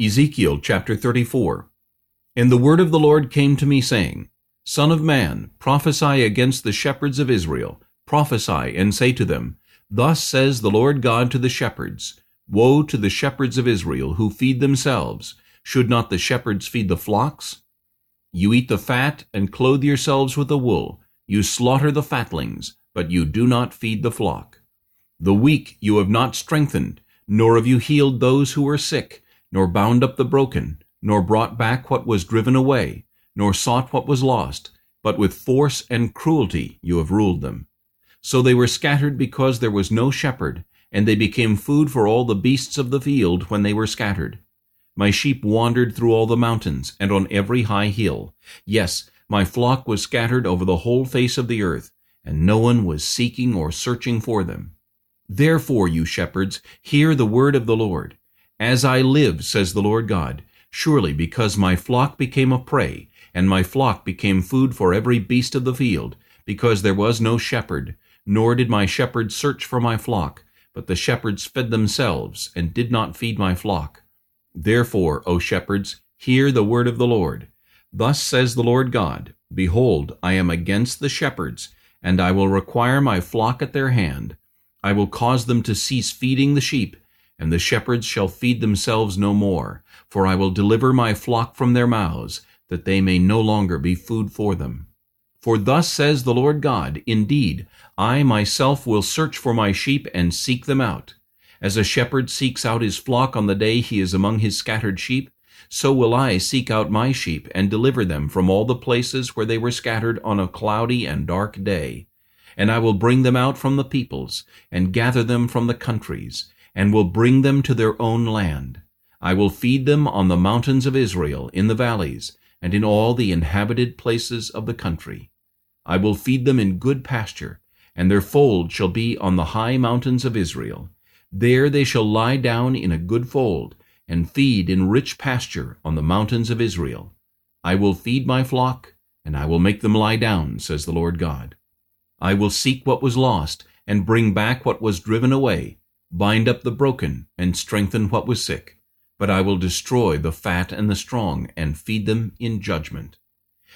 Ezekiel chapter 34 And the word of the Lord came to me, saying, Son of man, prophesy against the shepherds of Israel. Prophesy, and say to them, Thus says the Lord God to the shepherds, Woe to the shepherds of Israel, who feed themselves. Should not the shepherds feed the flocks? You eat the fat, and clothe yourselves with the wool. You slaughter the fatlings, but you do not feed the flock. The weak you have not strengthened, nor have you healed those who are sick, nor bound up the broken, nor brought back what was driven away, nor sought what was lost, but with force and cruelty you have ruled them. So they were scattered because there was no shepherd, and they became food for all the beasts of the field when they were scattered. My sheep wandered through all the mountains, and on every high hill. Yes, my flock was scattered over the whole face of the earth, and no one was seeking or searching for them. Therefore, you shepherds, hear the word of the Lord. As I live, says the Lord God, surely because my flock became a prey, and my flock became food for every beast of the field, because there was no shepherd, nor did my shepherds search for my flock, but the shepherds fed themselves, and did not feed my flock. Therefore, O shepherds, hear the word of the Lord. Thus says the Lord God, Behold, I am against the shepherds, and I will require my flock at their hand. I will cause them to cease feeding the sheep, and the shepherds shall feed themselves no more, for I will deliver my flock from their mouths, that they may no longer be food for them. For thus says the Lord God, Indeed, I myself will search for my sheep and seek them out. As a shepherd seeks out his flock on the day he is among his scattered sheep, so will I seek out my sheep and deliver them from all the places where they were scattered on a cloudy and dark day. And I will bring them out from the peoples, and gather them from the countries, and will bring them to their own land. I will feed them on the mountains of Israel, in the valleys, and in all the inhabited places of the country. I will feed them in good pasture, and their fold shall be on the high mountains of Israel. There they shall lie down in a good fold, and feed in rich pasture on the mountains of Israel. I will feed my flock, and I will make them lie down, says the Lord God. I will seek what was lost, and bring back what was driven away, bind up the broken, and strengthen what was sick. But I will destroy the fat and the strong, and feed them in judgment.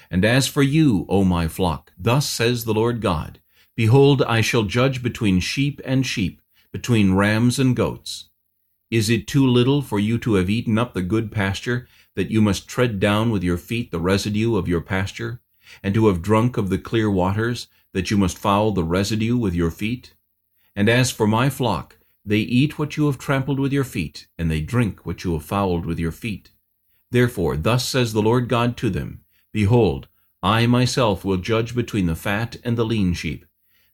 And as for you, O my flock, thus says the Lord God, Behold, I shall judge between sheep and sheep, between rams and goats. Is it too little for you to have eaten up the good pasture, that you must tread down with your feet the residue of your pasture, and to have drunk of the clear waters, that you must foul the residue with your feet? And as for my flock, they eat what you have trampled with your feet, and they drink what you have fouled with your feet. Therefore, thus says the Lord God to them, Behold, I myself will judge between the fat and the lean sheep,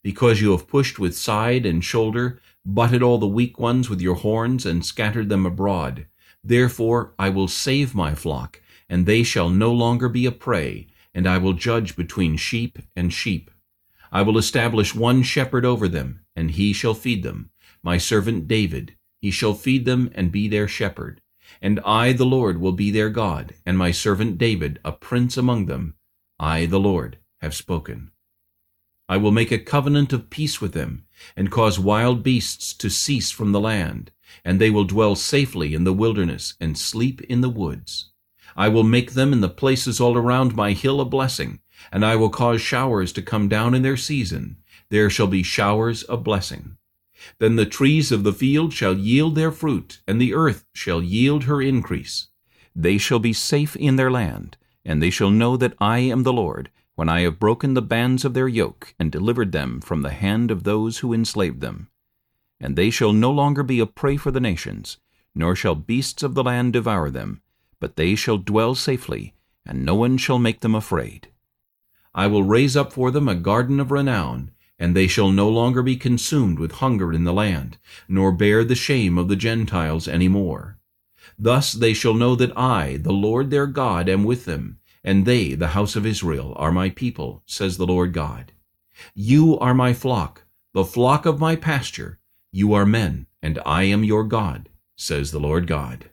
because you have pushed with side and shoulder, butted all the weak ones with your horns, and scattered them abroad. Therefore I will save my flock, and they shall no longer be a prey, and I will judge between sheep and sheep. I will establish one shepherd over them, and he shall feed them, my servant David, he shall feed them and be their shepherd. And I, the Lord, will be their God, and my servant David, a prince among them. I, the Lord, have spoken. I will make a covenant of peace with them, and cause wild beasts to cease from the land, and they will dwell safely in the wilderness, and sleep in the woods. I will make them in the places all around my hill a blessing, and I will cause showers to come down in their season. There shall be showers of blessing. Then the trees of the field shall yield their fruit, and the earth shall yield her increase. They shall be safe in their land, and they shall know that I am the Lord, when I have broken the bands of their yoke, and delivered them from the hand of those who enslaved them. And they shall no longer be a prey for the nations, nor shall beasts of the land devour them, but they shall dwell safely, and no one shall make them afraid. I will raise up for them a garden of renown, and they shall no longer be consumed with hunger in the land, nor bear the shame of the Gentiles any more. Thus they shall know that I, the Lord their God, am with them, and they, the house of Israel, are my people, says the Lord God. You are my flock, the flock of my pasture. You are men, and I am your God, says the Lord God.